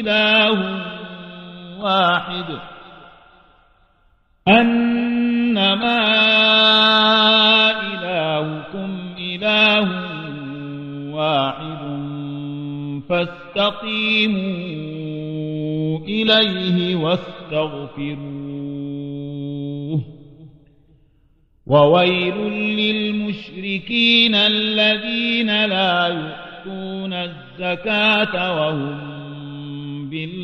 إله واحد أنما إلهكم إله واحد فاستقيموا إليه واستغفروه وويل للمشركين الذين لا يؤتون الزكاة وهم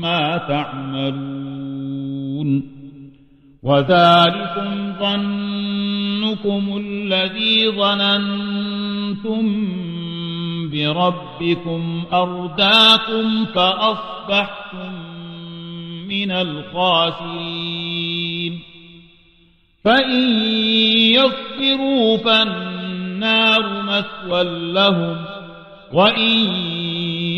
مما تعملون وذلكم ظنكم الذي ظننتم بربكم أرداكم فأصبحتم من الخاسرين فإن يصبروا فالنار مثوى لهم وإن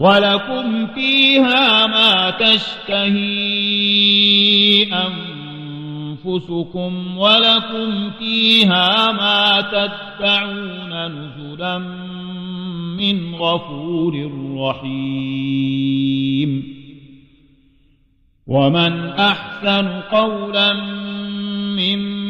ولكم فيها ما تشتهي أنفسكم ولكم فيها ما تدعون نزلا من غفور رحيم. ومن أحسن قولا ممن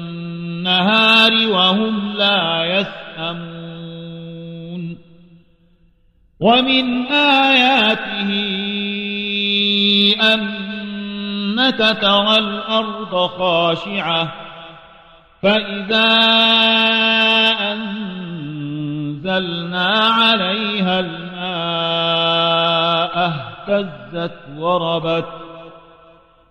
وهم لا يسأمون. ومن آياته أنك ترى الأرض خاشعة فإذا أنزلنا عليها الماء اهتزت وربت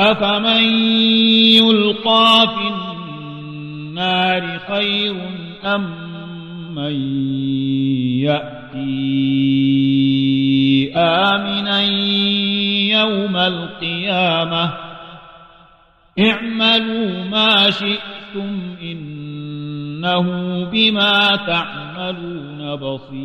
أفمن يلقى في النار خير أم من يأتي آمنا يوم القيامة؟ اعملوا ما شئتم إنه بما تعملون بصير.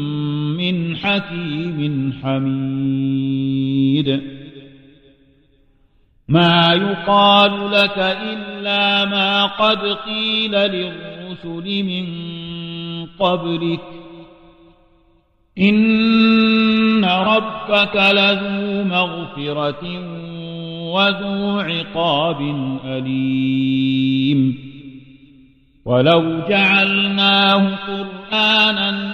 حكيم حميد. ما يقال لك إلا ما قد قيل للرسل من قبلك. إن ربك لذو مغفرة وذو عقاب أليم. ولو جعلناه قرآنا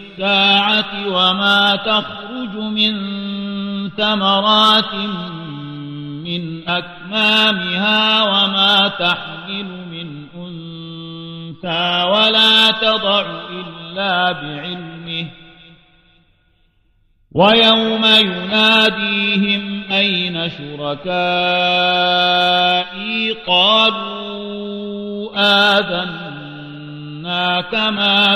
وما تخرج من ثمرات من أكمامها وما تحمل من أنثى ولا تضع إلا بعلمه. ويوم يناديهم أين شركائي؟ قالوا آذنا كما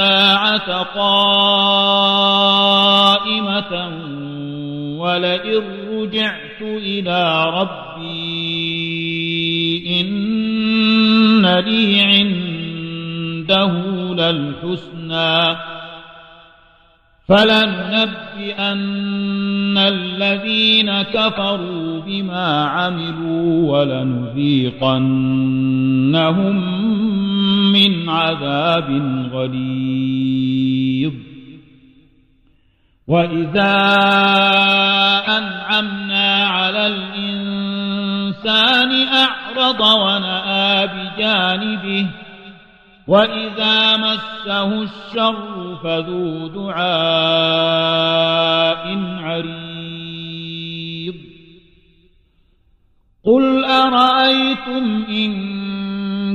الساعة قائمة ولئن رجعت إلى ربي إن لي عنده للحسنى فلننبئن الذين كفروا بما عملوا ولنذيقنهم من عذاب غليظ. وإذا أنعمنا على الإنسان أعرض ونأى بجانبه وإذا مسه الشر فذو دعاء عريض. قل أرأيتم إن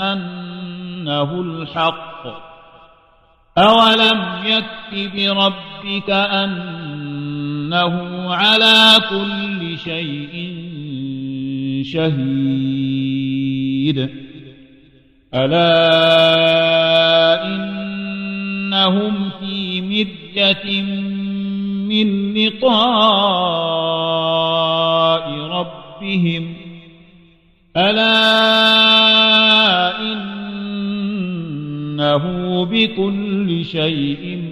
أنه الحق. أولم يكف بربك أنه على كل شيء شهيد. ألا إنهم في مرية من لقاء ربهم. ألا بكل شيء